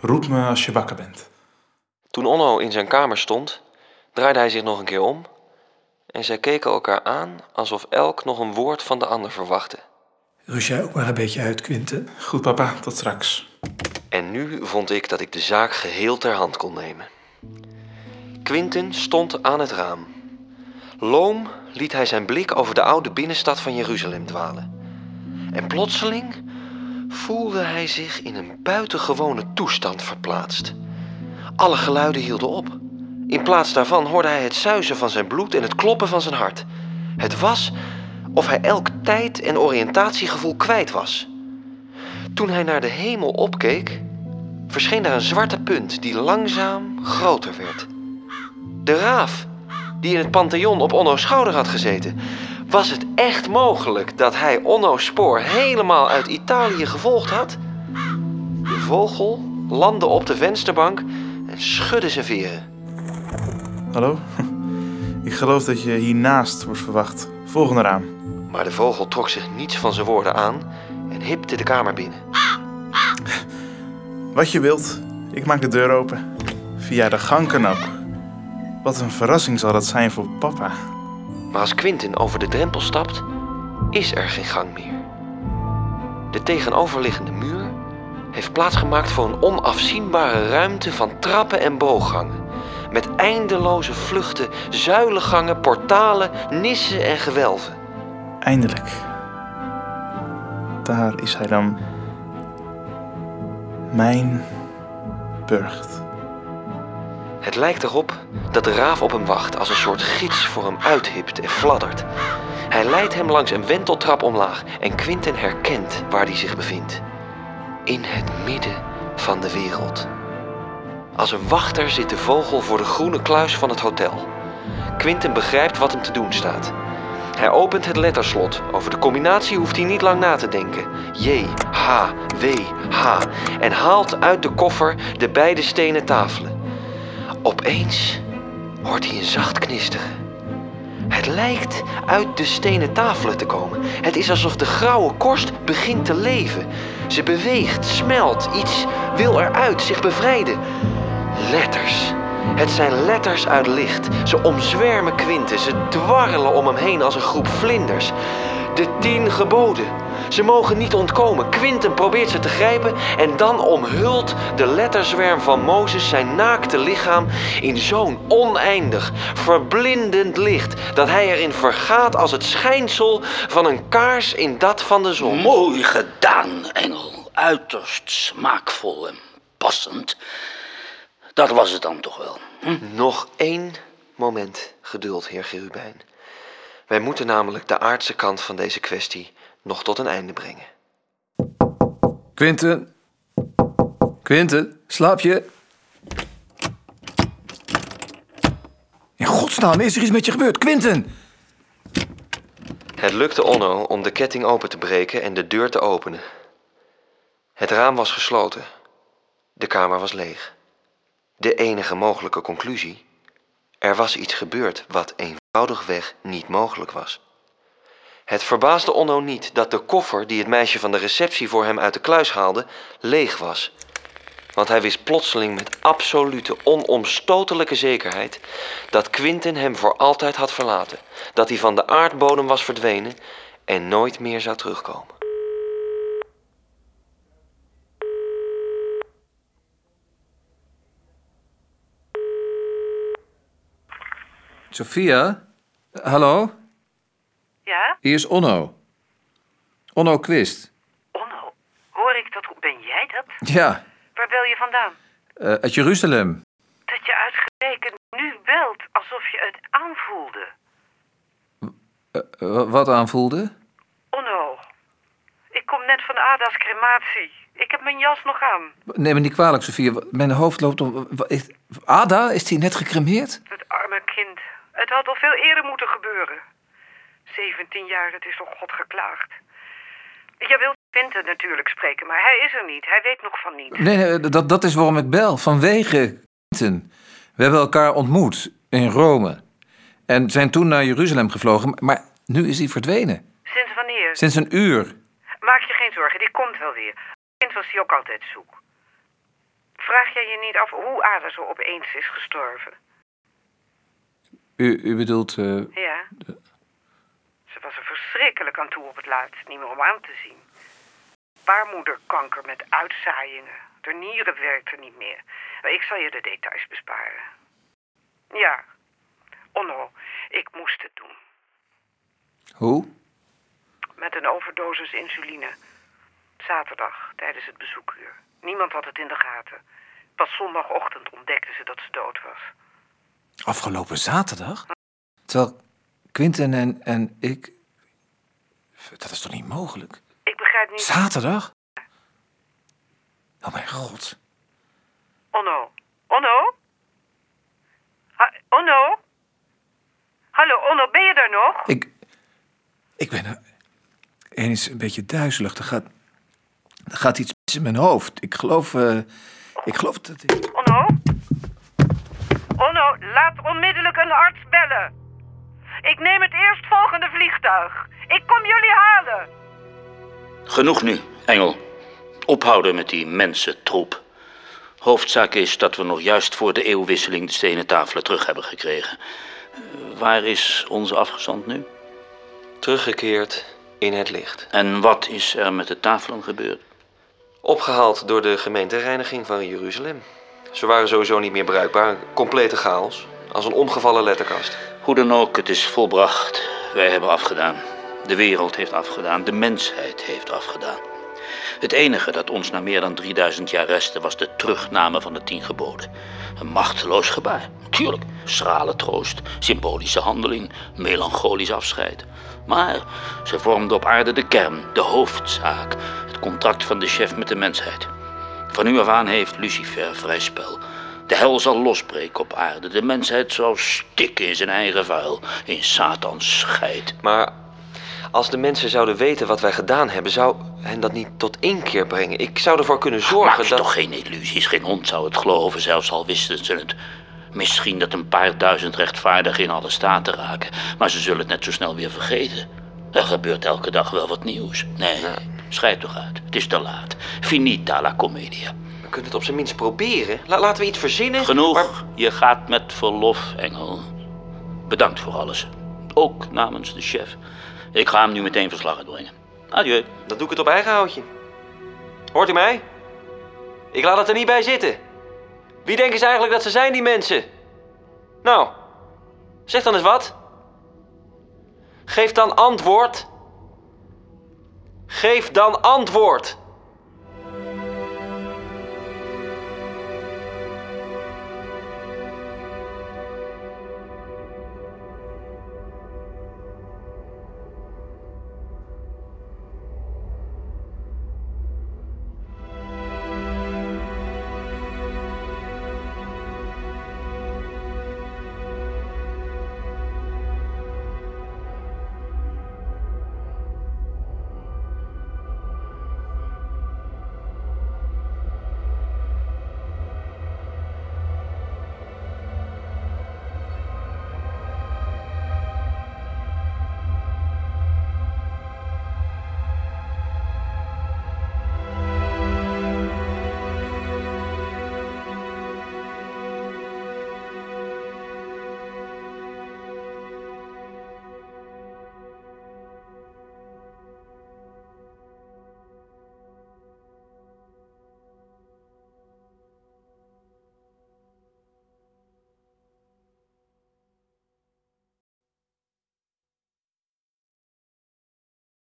Roep me als je wakker bent. Toen Onno in zijn kamer stond, draaide hij zich nog een keer om en zij keken elkaar aan alsof elk nog een woord van de ander verwachtte. Rust jij ook maar een beetje uit, Quinten. Goed, papa, tot straks. En nu vond ik dat ik de zaak geheel ter hand kon nemen. Quinten stond aan het raam. Loom liet hij zijn blik over de oude binnenstad van Jeruzalem dwalen. En plotseling voelde hij zich in een buitengewone toestand verplaatst. Alle geluiden hielden op. In plaats daarvan hoorde hij het suizen van zijn bloed en het kloppen van zijn hart. Het was of hij elk tijd- en oriëntatiegevoel kwijt was. Toen hij naar de hemel opkeek, verscheen daar een zwarte punt die langzaam groter werd. De raaf, die in het Pantheon op Onno's schouder had gezeten. Was het echt mogelijk dat hij Onno's spoor helemaal uit Italië gevolgd had? De vogel landde op de vensterbank en schudde zijn veren. Hallo? Ik geloof dat je hiernaast wordt verwacht. Volgende raam. Maar de vogel trok zich niets van zijn woorden aan en hipte de kamer binnen. Wat je wilt. Ik maak de deur open. Via de gang kan ook. Wat een verrassing zal dat zijn voor papa. Maar als Quintin over de drempel stapt, is er geen gang meer. De tegenoverliggende muur heeft plaatsgemaakt voor een onafzienbare ruimte van trappen en booggangen. Met eindeloze vluchten, zuilengangen, portalen, nissen en gewelven. Eindelijk. Daar is hij dan. Mijn burcht. Het lijkt erop dat de raaf op hem wacht als een soort gids voor hem uithipt en fladdert. Hij leidt hem langs een wenteltrap omlaag en Quinten herkent waar hij zich bevindt. In het midden van de wereld. Als een wachter zit de vogel voor de groene kluis van het hotel. Quinten begrijpt wat hem te doen staat. Hij opent het letterslot. Over de combinatie hoeft hij niet lang na te denken. J, H, W, H. En haalt uit de koffer de beide stenen tafelen. Opeens hoort hij een zacht knisteren. Het lijkt uit de stenen tafelen te komen. Het is alsof de grauwe korst begint te leven. Ze beweegt, smelt, iets wil eruit, zich bevrijden. Letters. Het zijn letters uit licht. Ze omzwermen Quinten, ze dwarrelen om hem heen als een groep vlinders. De tien geboden. Ze mogen niet ontkomen. Quinten probeert ze te grijpen en dan omhult de letterzwerm van Mozes zijn naakte lichaam in zo'n oneindig, verblindend licht dat hij erin vergaat als het schijnsel van een kaars in dat van de zon. Mooi gedaan, engel. Uiterst smaakvol en passend. Dat was het dan toch wel. Hm? Nog één moment geduld, heer Gerubijn. Wij moeten namelijk de aardse kant van deze kwestie nog tot een einde brengen. Quinten. Quinten, slaap je? In godsnaam, is er iets met je gebeurd? Quinten! Het lukte Onno om de ketting open te breken en de deur te openen. Het raam was gesloten. De kamer was leeg. De enige mogelijke conclusie: er was iets gebeurd wat eenvoudigweg niet mogelijk was. Het verbaasde Onno niet dat de koffer die het meisje van de receptie voor hem uit de kluis haalde, leeg was. Want hij wist plotseling met absolute, onomstotelijke zekerheid dat Quinten hem voor altijd had verlaten, dat hij van de aardbodem was verdwenen en nooit meer zou terugkomen. Sophia? Hallo? Ja? Hier is Onno. Onno Quist. Onno, hoor ik dat? Ben jij dat? Ja, Waar bel je vandaan? eh, uit Jeruzalem. Dat je uitgerekend nu belt alsof je het aanvoelde. Eh, wa- wat aanvoelde? Onno, ik kom net van Ada's crematie. Ik heb mijn jas nog aan. Neem me niet kwalijk, Sophia. Mijn hoofd loopt is- Ada, is die net gecremeerd? Het arme kind. Het had al veel eerder moeten gebeuren. 17 jaar, het is toch God geklaagd. Je wilt Quinten natuurlijk spreken, maar hij is er niet. Hij weet nog van niets. Nee, nee dat, dat is waarom ik bel. Vanwege Quinten. We hebben elkaar ontmoet in Rome. En zijn toen naar Jeruzalem gevlogen. Maar nu is hij verdwenen. Sinds wanneer? Sinds een uur. Maak je geen zorgen, die komt wel weer. Kind was hij ook altijd zoek. Vraag jij je niet af hoe Ada zo opeens is gestorven? U, u bedoelt... eh, Ja. Ze was er verschrikkelijk aan toe op het laatst, niet meer om aan te zien. Baarmoederkanker met uitzaaiingen. De nieren werkten niet meer. Ik zal je de details besparen. Ja. Onno, ik moest het doen. hoe? Met een overdosis insuline. Zaterdag, tijdens het bezoekuur. Niemand had het in de gaten. Pas zondagochtend ontdekten ze dat ze dood was. Afgelopen zaterdag? Terwijl Quinten en, en ik... Dat is toch niet mogelijk? Ik begrijp niet... Zaterdag? Oh mijn god. Onno. Onno? Ha Onno? Hallo, Onno, ben je daar nog? Ik... Ik ben er... eens een beetje duizelig. Er gaat... Er gaat iets in mijn hoofd. Ik geloof... eh, ik geloof dat ik... Onno? Onno, laat onmiddellijk een arts bellen. Ik neem het eerstvolgende vliegtuig. Ik kom jullie halen. Genoeg nu, Engel. Ophouden met die mensentroep. Hoofdzaak is dat we nog juist voor de eeuwwisseling de stenen tafelen terug hebben gekregen. Eh, Waar is onze afgezant nu? Teruggekeerd in het licht. En wat is er met de tafelen gebeurd? Opgehaald door de gemeentereiniging van Jeruzalem. Ze waren sowieso niet meer bruikbaar. Complete chaos. Als een omgevallen letterkast. Hoe dan ook, het is volbracht. Wij hebben afgedaan. De wereld heeft afgedaan. De mensheid heeft afgedaan. Het enige dat ons na meer dan 3000 jaar restte was de terugname van de tien geboden. Een machteloos gebaar. Tuurlijk, schrale troost, symbolische handeling, melancholisch afscheid. Maar ze vormden op aarde de kern, de hoofdzaak, het contract van de chef met de mensheid. Van nu af aan heeft Lucifer vrij spel. De hel zal losbreken op aarde. De mensheid zal stikken in zijn eigen vuil, in Satans scheid. Maar als de mensen zouden weten wat wij gedaan hebben, zou hen dat niet tot inkeer brengen. Ik zou ervoor kunnen Maak zorgen je dat. toch geen illusies. Geen hond zou het geloven, zelfs al wisten ze het. Misschien dat een paar duizend rechtvaardigen in alle staten raken, maar ze zullen het net zo snel weer vergeten. Er gebeurt elke dag wel wat nieuws. Nee, schrijf toch uit. Het is te laat. Finita la commedia. We kunnen het op zijn minst proberen. La- laten we iets verzinnen. Genoeg. Je gaat met verlof, Engel. Bedankt voor alles. Ook namens de chef. Ik ga hem nu meteen verslag uitbrengen. Adieu. Dan doe ik het op eigen houtje. Hoort u mij? Ik laat het er niet bij zitten. Wie denken ze eigenlijk dat ze zijn, die mensen? Nou, zeg dan eens wat. Geef dan antwoord. Geef dan antwoord.